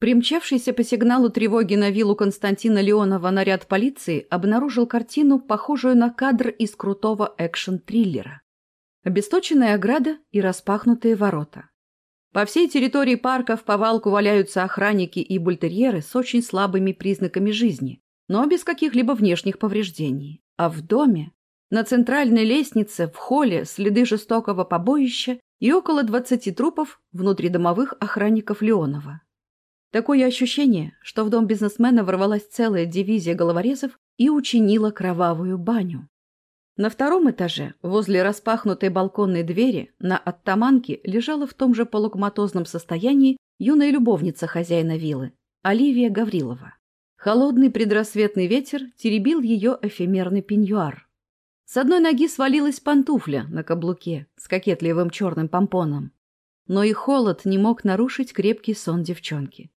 Примчавшийся по сигналу тревоги на виллу Константина Леонова наряд полиции обнаружил картину, похожую на кадр из крутого экшн-триллера. Обесточенная ограда и распахнутые ворота. По всей территории парка в повалку валяются охранники и бультерьеры с очень слабыми признаками жизни, но без каких-либо внешних повреждений. А в доме, на центральной лестнице, в холле следы жестокого побоища и около 20 трупов внутридомовых охранников Леонова. Такое ощущение, что в дом бизнесмена ворвалась целая дивизия головорезов и учинила кровавую баню. На втором этаже, возле распахнутой балконной двери, на оттаманке лежала в том же полукоматозном состоянии юная любовница хозяина виллы, Оливия Гаврилова. Холодный предрассветный ветер теребил ее эфемерный пеньюар. С одной ноги свалилась пантуфля на каблуке с кокетливым черным помпоном. Но и холод не мог нарушить крепкий сон девчонки.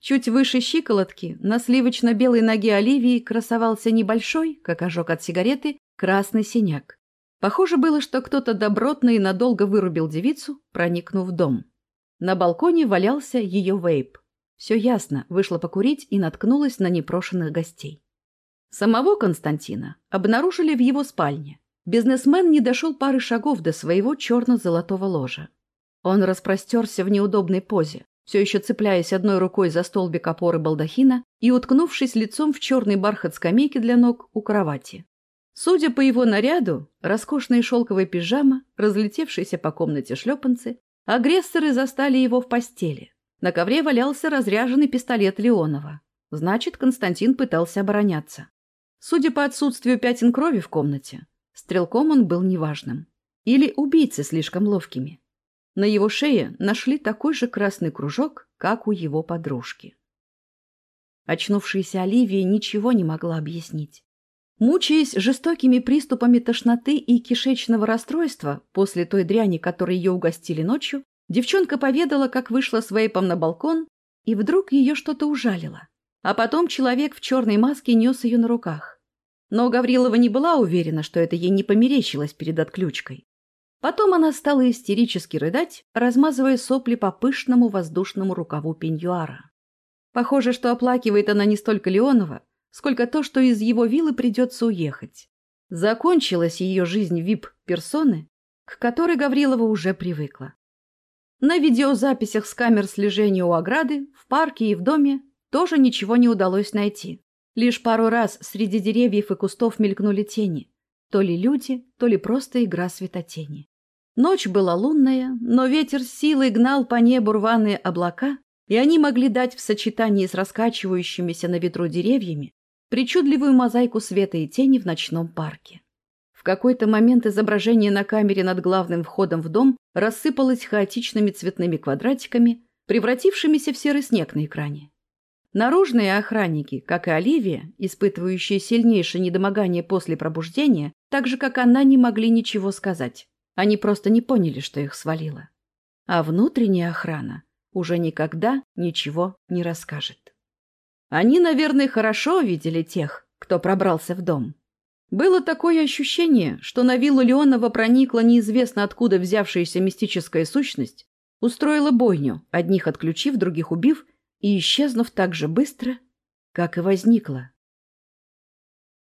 Чуть выше щиколотки на сливочно-белой ноге Оливии красовался небольшой, как ожог от сигареты, красный синяк. Похоже было, что кто-то добротно и надолго вырубил девицу, проникнув в дом. На балконе валялся ее вейп. Все ясно, вышла покурить и наткнулась на непрошенных гостей. Самого Константина обнаружили в его спальне. Бизнесмен не дошел пары шагов до своего черно-золотого ложа. Он распростерся в неудобной позе, все еще цепляясь одной рукой за столбик опоры балдахина и уткнувшись лицом в черный бархат скамейки для ног у кровати. Судя по его наряду, роскошная шелковая пижама, разлетевшиеся по комнате шлепанцы, агрессоры застали его в постели. На ковре валялся разряженный пистолет Леонова. Значит, Константин пытался обороняться. Судя по отсутствию пятен крови в комнате, стрелком он был неважным. Или убийцы слишком ловкими. На его шее нашли такой же красный кружок, как у его подружки. Очнувшаяся Оливия ничего не могла объяснить. Мучаясь жестокими приступами тошноты и кишечного расстройства после той дряни, которой ее угостили ночью, девчонка поведала, как вышла с вейпом на балкон, и вдруг ее что-то ужалило. А потом человек в черной маске нес ее на руках. Но Гаврилова не была уверена, что это ей не померещилось перед отключкой. Потом она стала истерически рыдать, размазывая сопли по пышному воздушному рукаву пеньюара. Похоже, что оплакивает она не столько Леонова, сколько то, что из его виллы придется уехать. Закончилась ее жизнь вип-персоны, к которой Гаврилова уже привыкла. На видеозаписях с камер слежения у ограды, в парке и в доме тоже ничего не удалось найти. Лишь пару раз среди деревьев и кустов мелькнули тени. То ли люди, то ли просто игра светотени. Ночь была лунная, но ветер силой гнал по небу рваные облака, и они могли дать в сочетании с раскачивающимися на ветру деревьями причудливую мозаику света и тени в ночном парке. В какой-то момент изображение на камере над главным входом в дом рассыпалось хаотичными цветными квадратиками, превратившимися в серый снег на экране. Наружные охранники, как и Оливия, испытывающие сильнейшее недомогание после пробуждения, так же, как она, не могли ничего сказать. Они просто не поняли, что их свалило. А внутренняя охрана уже никогда ничего не расскажет. Они, наверное, хорошо видели тех, кто пробрался в дом. Было такое ощущение, что на виллу Леонова проникла неизвестно откуда взявшаяся мистическая сущность, устроила бойню, одних отключив, других убив, и исчезнув так же быстро, как и возникла.